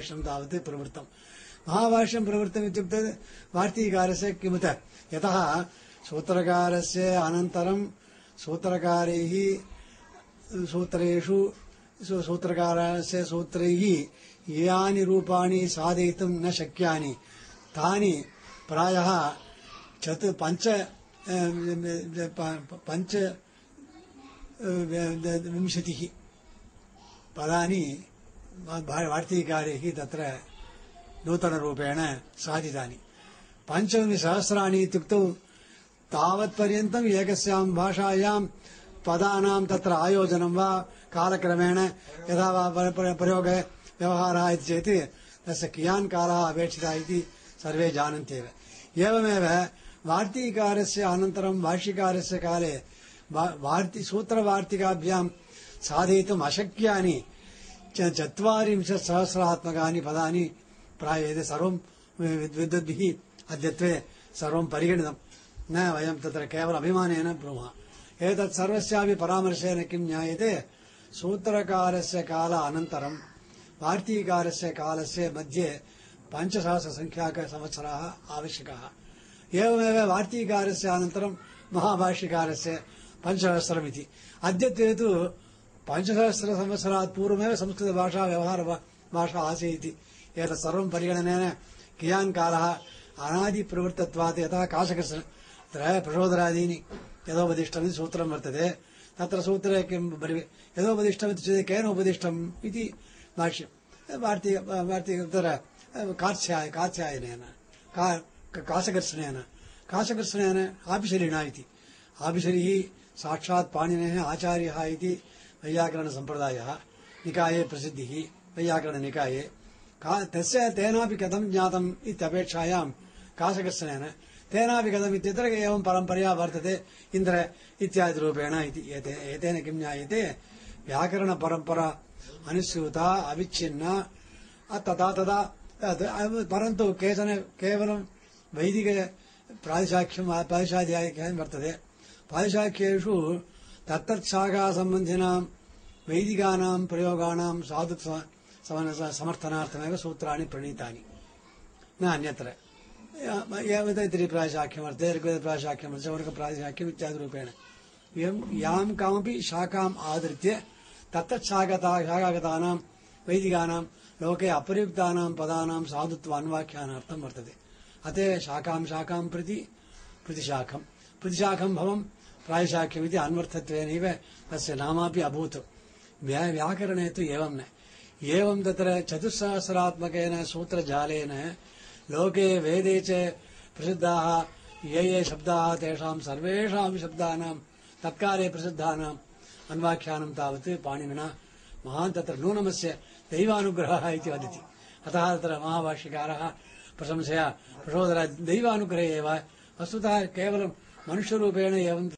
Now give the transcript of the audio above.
भाष्यं तावत् प्रवृत्तं। महाभाष्यं प्रवृत्तम् इत्युक्ते वार्तिकारस्य किमुत? यतः सूत्रकारस्य अनन्तरं सूत्रकारैः, सूत्रेषु सूत्रकारस्य सूत्रैः यानि रूपाणि साधयितुं न शक्यानि। तानि प्रायः चतु पञ्च पञ्च विंशतिः पदानि भा- वार्तिकारैः तत्र नूतनरूपेण साधितानि। पञ्चविंशसहस्राणि इत्युक्तौ तावत्पर्यन्तम् एकस्यां भाषायां पदानां तत्र आयोजनं वा कालक्रमेण यदा वा पर- पर- व्यवहारः इति चेत् तस्य कियान् कालः अपेक्षितः इति सर्वे जानन्त्येव। एवमेव वार्तिकारस्य अनन्तरं भाष्यकारस्य काले वार्ति सूत्रवार्तिकाभ्यां साधयितुम् अशक्यानि चत्वारिंशत् सहस्रात्मकानि पदानि प्रायेते सर्वं विद्वद्भिः अद्यत्वे सर्वं परिगणितं। न वयं तत्र केवल अभिमानेन ब्रूमः। एतत् सर्वस्यापि परामर्शेन किं ज्ञायते? सूत्रकारस्य काल अनन्तरं वार्तिकारस्य कालस्य मध्ये पञ्चसहस्रसङ्ख्याकसंवत्सराः आवश्यकाः। एवमेव वार्तिकारस्य अनन्तरं महाभाष्यकारस्य पञ्चसहस्रमिति। अद्यत्वे तु पञ्चसहस्रसंवत्सरात् पूर्वमेव संस्कृतभाषा व्यवहार भाषा आसीत् एतत् सर्वं परिगणनेन कियान् कालः अनादिप्रवृत्तत्वात् यथा काशकस्य तत्र प्रचोदरादीनि सूत्रं वर्तते। तत्र सूत्रे किं यथोपदिष्टमिति चेत् केन उपदिष्टम् इति भाष्यं वार्तिक वार्तिक तत्र कात्स्याय कात्स्यायनेन। का काशकर्षणेन। आपिशरिणा इति। आपिशरिः साक्षात् पाणिनेः आचार्यः इति वैयाकरणसम्प्रदायः निकाये प्रसिद्धिः वैयाकरणनिकाये का तस्य तेनापि कथं ज्ञातम् इत्यपेक्षायां काशकर्षणेन तेनापि कथम् इत्यत्र एवं परम्परया वर्तते इन्द्र इत्यादिरूपेण इति एते एतेन किं ज्ञायते व्याकरणपरम्परा अनुस्यूता अविच्छिन्ना अ- तथा तथा तद् परन्तु केचन केवलं वैदिक प्रातिशाख्यं प्रातिशाध्यायिकं वर्तते प्रातिशाख्येषु तत्तत्शाखासम्बन्धिनां वैदिकानां प्रयोगाणां समन- समर्थनार्थमेव सूत्राणि प्रणीतानि। न, अन्यत्र। ऋग्वेदप्रातिशाख्यं वर्तते चौरकप्रातिशाख्यम् इत्यादिरूपेण एवं यां कामपि शाखाम् आधृत्य तत्तच्छागता शाखागतानां वैदिकानां लोके अप्रयुक्तानां पदानां साधुत्व वर्तते। अत एव शाखां शाखां प्रति प्रतिशाखं। प्रतिशाखं भवं प्रायशाख्यमिति अन्वर्थत्वेनैव तस्य नामापि अभूत्। व्या- व्याकरणे तु एवं न। एवं तत्र चतुस्सहस्रात्मकेन सूत्रजालेन लोके वेदे च प्रसिद्धाः, ये ये शब्दाः तेषां सर्वेषां शब्दानां, तत्काले प्रसिद्धानाम् अन्वाख्यानं तावत् पाणिनिना महान् तत्र नूनमस्य दैवानुग्रहः इति वदति। अतः तत्र महाभाष्यकारः प्रशंसया प्रचोदरा दैवानुग्रहे वस्तुतः केवलं मनुष्यरूपेण